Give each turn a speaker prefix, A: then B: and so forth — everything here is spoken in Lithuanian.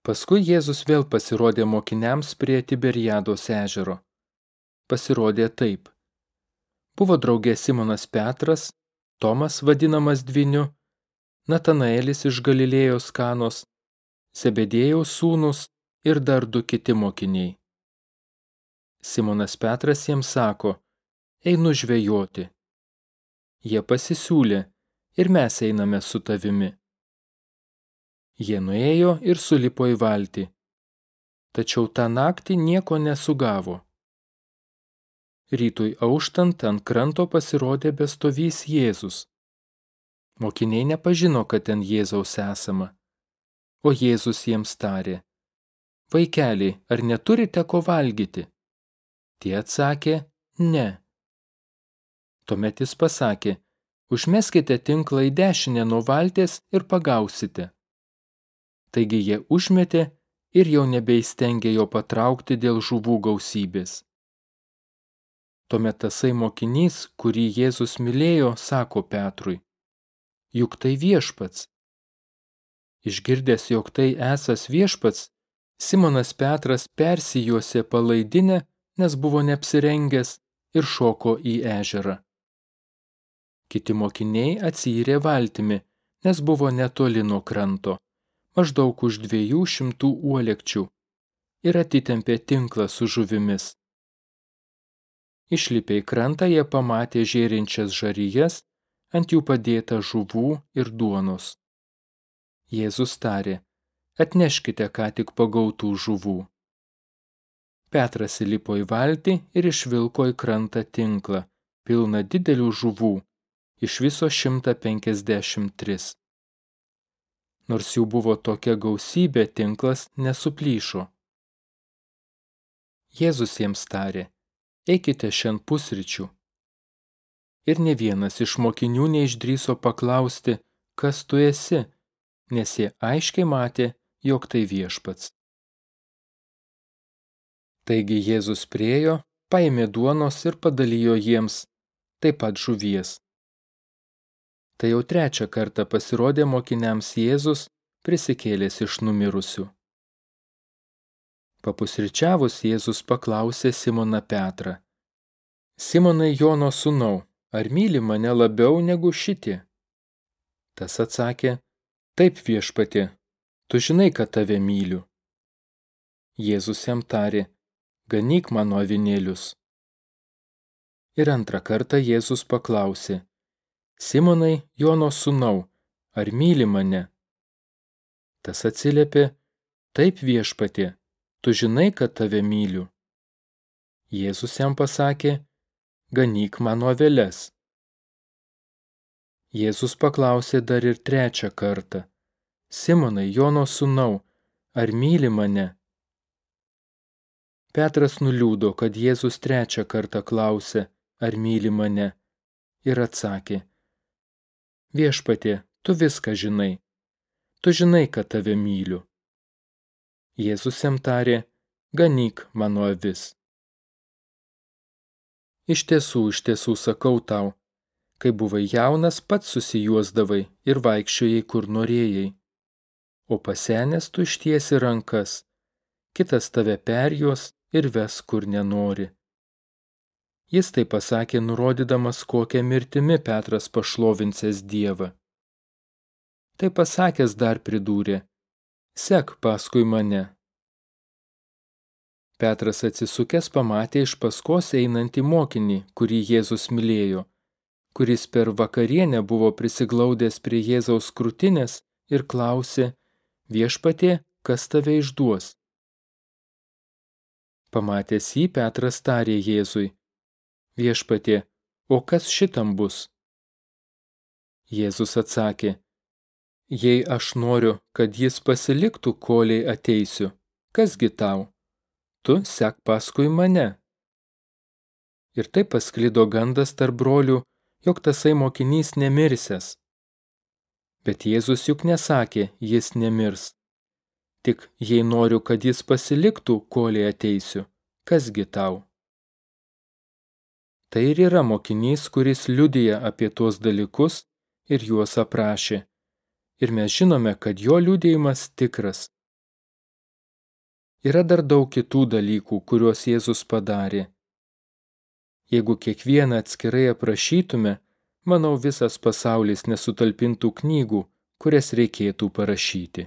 A: Paskui Jėzus vėl pasirodė mokiniams prie Tiberiados ežero. Pasirodė taip. Buvo draugė Simonas Petras, Tomas vadinamas Dviniu, Natanaelis iš Galilėjos kanos, Sebedėjaus sūnus ir dar du kiti mokiniai. Simonas Petras jiems sako, einu žvejoti. Jie pasisiūlė ir mes einame su tavimi. Jie nuėjo ir sulipo į valtį. Tačiau tą naktį nieko nesugavo. Rytui auštant ant kranto pasirodė bestovys Jėzus. Mokiniai nepažino, kad ten Jėzaus esama. O Jėzus jiems tarė, vaikeliai, ar neturite ko valgyti? Tie atsakė, ne. Tuomet jis pasakė, užmeskite tinklą į dešinę nuo valties ir pagausite. Taigi jie užmetė ir jau nebeįstengė jo patraukti dėl žuvų gausybės. Tuomet tasai mokinys, kurį Jėzus mylėjo, sako Petrui, juk tai viešpats. Išgirdęs, jog tai esas viešpats, Simonas Petras persijuosė palaidinę, nes buvo neapsirengęs ir šoko į ežerą. Kiti mokiniai atsyrė valtimi, nes buvo netoli nuo kranto, maždaug už dviejų šimtų uolekčių, ir atitempė tinklą su žuvimis. Išlipę į krantą jie pamatė žėrinčias žaryjas, ant jų padėta žuvų ir duonos. Jėzus tarė, atneškite ką tik pagautų žuvų. Petras įlipo į valtį ir išvilko į krantą tinklą, pilną didelių žuvų, iš viso 153. Nors jų buvo tokia gausybė, tinklas nesuplyšo. Jėzus jiems tarė, eikite šiandien pusryčių. Ir ne vienas iš mokinių neišdryso paklausti, kas tu esi, nes jie aiškiai matė, jog tai viešpats. Taigi Jėzus priejo, paėmė duonos ir padalijo jiems, taip pat žuvies. Tai jau trečią kartą pasirodė mokiniams Jėzus prisikėlęs iš numirusių. Papusryčiavus Jėzus paklausė Simoną Petrą. Simonai Jono sūnau, ar myli mane labiau negu šitie? Tas atsakė, taip viešpatė, tu žinai, kad tave myliu. Jėzus jam tarė, ganyk mano avinėlius. Ir antrą kartą Jėzus paklausė, Simonai, Jono sūnau, ar myli mane? Tas atsiliepė, taip viešpatė, tu žinai, kad tave myliu. Jėzus jam pasakė, ganyk mano aveles. Jėzus paklausė dar ir trečią kartą, Simonai, Jono sūnau, ar myli mane? Petras nuliūdo, kad Jėzus trečią kartą klausė, ar myli mane, ir atsakė, viešpatė, tu viską žinai, tu žinai, kad tave myliu. Jėzus jam tarė, ganyk mano avis. Iš tiesų, iš tiesų sakau tau, kai buvai jaunas, pats susijuosdavai ir vaikščiojai, kur norėjai. O pasenęs tu ištiesi rankas, kitas tave perjuos ir ves, kur nenori. Jis tai pasakė, nurodydamas, kokią mirtimi Petras pašlovinsės Dievą. Tai pasakęs dar pridūrė, sek paskui mane. Petras atsisukęs pamatė iš paskos einantį mokinį, kurį Jėzus mylėjo, kuris per vakarienę buvo prisiglaudęs prie Jėzaus krūtinės ir klausė, viešpatie, kas tave išduos. Pamatęs jį, Petras tarė Jėzui, viešpatie, o kas šitam bus? Jėzus atsakė, jei aš noriu, kad jis pasiliktų, koliai ateisiu, kasgi tau? Tu sek paskui mane. Ir taip pasklido gandas tarp brolių, jog tasai mokinys nemirsęs. Bet Jėzus juk nesakė, jis nemirs. Tik jei noriu, kad jis pasiliktų, koliai ateisiu, kasgi tau? Tai ir yra mokinys, kuris liudija apie tuos dalykus ir juos aprašė. Ir mes žinome, kad jo liudijimas tikras. Yra dar daug kitų dalykų, kuriuos Jėzus padarė. Jeigu kiekvieną atskirai aprašytume, manau visas pasaulis nesutalpintų knygų, kurias reikėtų parašyti.